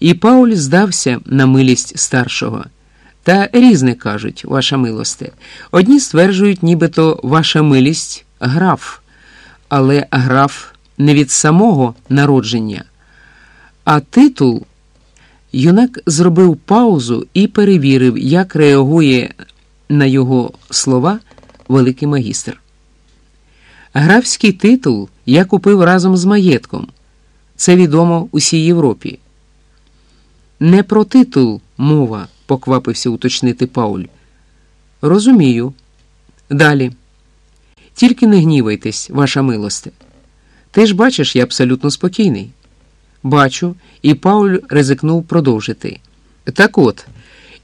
І Пауль здався на милість старшого. Та різне кажуть, ваша милосте. Одні стверджують, нібито ваша милість граф, але граф не від самого народження, а титул. Юнак зробив паузу і перевірив, як реагує на його слова великий магістр. Графський титул я купив разом з маєтком. Це відомо усій Європі. Не про титул мова, поквапився уточнити Пауль. Розумію. Далі. Тільки не гнівайтесь, ваша милосте. Ти ж бачиш, я абсолютно спокійний. Бачу, і Пауль ризикнув продовжити. Так от,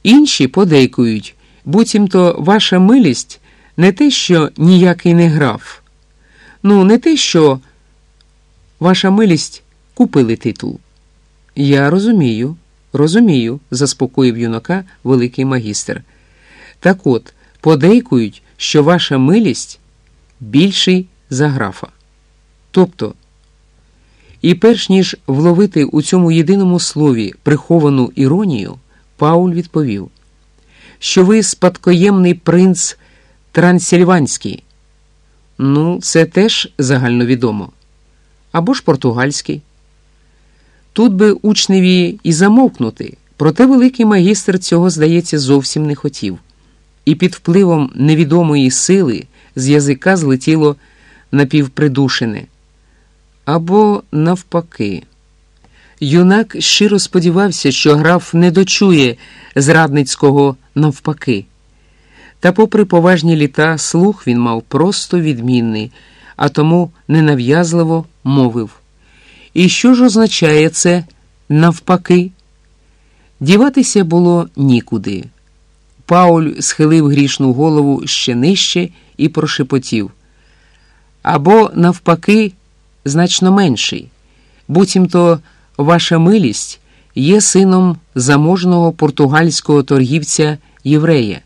інші подейкують, буцімто ваша милість не те, що ніякий не граф. Ну, не те, що ваша милість купили титул. Я розумію, розумію, заспокоїв юнака великий магістр. Так от, подейкують, що ваша милість більший за графа. Тобто, і перш ніж вловити у цьому єдиному слові приховану іронію, Пауль відповів, що ви спадкоємний принц Трансильванський. Ну, це теж загальновідомо. Або ж португальський. Тут би учневі і замовкнути, проте великий магістр цього, здається, зовсім не хотів, і під впливом невідомої сили з язика злетіло напівпридушене. Або навпаки. Юнак щиро сподівався, що граф не дочує зрадницького навпаки. Та, попри поважні літа, слух він мав просто відмінний, а тому ненав'язливо мовив. І що ж означає це навпаки? Діватися було нікуди. Пауль схилив грішну голову ще нижче і прошепотів. Або, навпаки, значно менший. Буцімто ваша милість є сином заможного португальського торгівця єврея.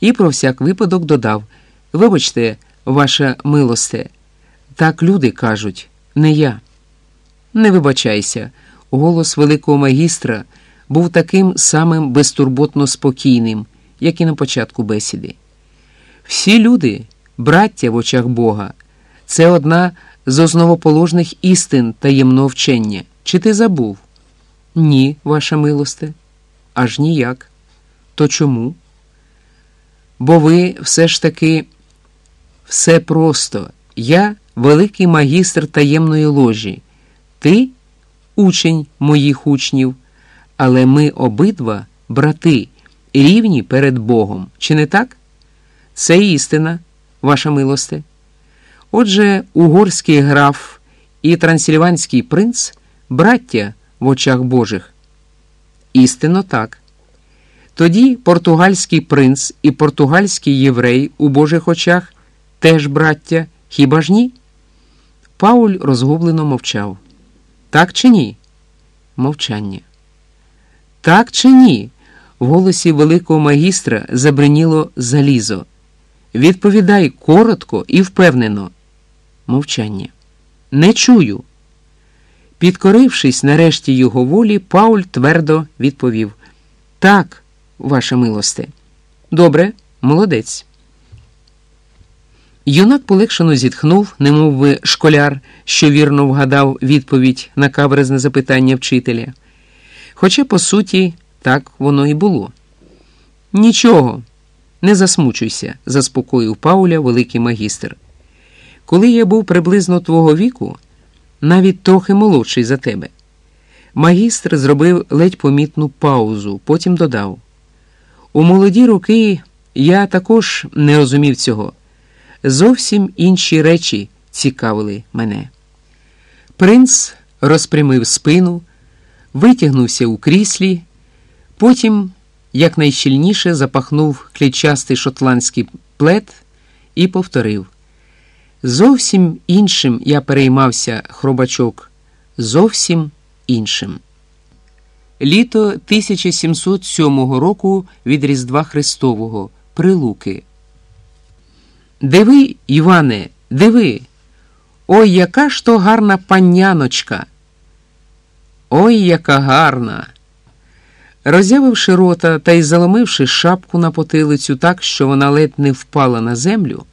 І про всяк випадок додав Вибачте, ваша милосте, так люди кажуть, не я. Не вибачайся, голос великого магістра був таким самим безтурботно спокійним, як і на початку бесіди. Всі люди, браття в очах Бога, це одна з основоположних істин таємного вчення. Чи ти забув? Ні, ваша милосте, аж ніяк. То чому? Бо ви все ж таки все просто. Я великий магістр таємної ложі, ти учень моїх учнів, але ми обидва брати, рівні перед Богом. Чи не так? Це істина, ваша милосте. Отже, угорський граф і трансильванський принц браття в очах Божих. Істинно так. Тоді португальський принц і португальський єврей у Божих очах теж браття, хіба ж ні? Пауль розгублено мовчав. Так чи ні? Мовчання. Так чи ні? В голосі великого магістра забриніло залізо. Відповідай коротко і впевнено. Мовчання. Не чую. Підкорившись нарешті його волі, Пауль твердо відповів Так, ваше милосте. Добре, молодець. Юнак полегшено зітхнув, немов би школяр, що вірно вгадав відповідь на каверзне запитання вчителя. Хоча, по суті, так воно і було. Нічого, не засмучуйся, заспокоїв Пауля великий магістр. Коли я був приблизно твого віку, навіть трохи молодший за тебе. Магістр зробив ледь помітну паузу, потім додав: У молоді роки я також не розумів цього. Зовсім інші речі цікавили мене. Принц розпрямив спину, витягнувся у кріслі, потім якнайщільніше запахнув клітчастий шотландський плед і повторив. Зовсім іншим я переймався, хробачок, зовсім іншим. Літо 1707 року від Різдва Христового Прилуки. Диви, Іване, диви. Ой, яка ж то гарна паняночка. Ой, яка гарна! Розявивши рота та й заломивши шапку на потилицю так, що вона ледь не впала на землю,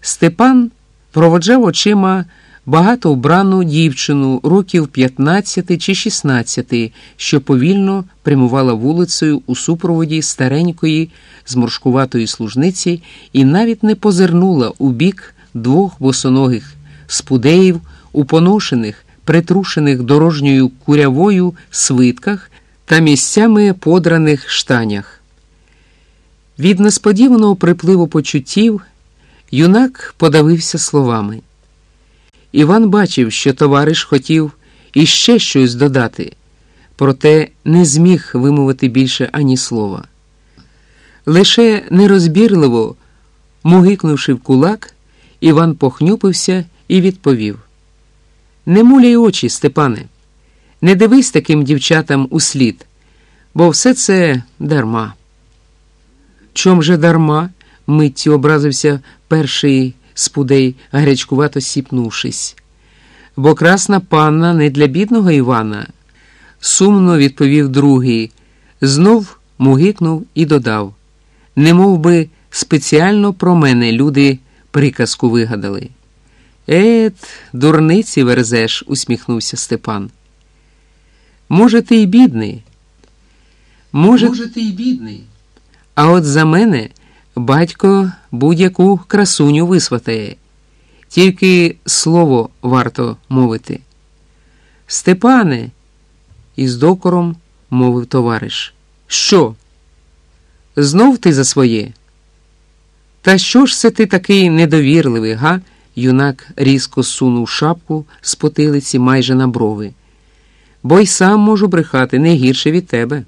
Степан проводжав очима багато вбрану дівчину років 15 чи 16, що повільно прямувала вулицею у супроводі старенької зморшкуватої служниці і навіть не позирнула у бік двох босоногих спудеїв у поношених, притрушених дорожньою курявою свитках та місцями подраних штанях. Від несподіваного припливу почуттів юнак подавився словами. Іван бачив, що товариш хотів іще щось додати, проте не зміг вимовити більше ані слова. Лише нерозбірливо, мугикнувши в кулак, Іван похнюпився і відповів: Не муляй очі, Степане, не дивись таким дівчатам у слід, бо все це дарма. Чом же дарма? миттю образився перший спудей, гарячкувато сіпнувшись. Бо красна панна не для бідного Івана, сумно відповів другий, знов мугикнув і додав Не мов би спеціально про мене люди приказку вигадали. Ет, дурниці верзеш, усміхнувся Степан. Може, ти й бідний? Може, Може, ти й бідний. а от за мене батько будь-яку красуню висватає. Тільки слово варто мовити. Степане, із докором мовив товариш. Що? Знов ти за своє? Та що ж це ти такий недовірливий, га? Юнак різко сунув шапку з потилиці майже на брови. Бо й сам можу брехати не гірше від тебе.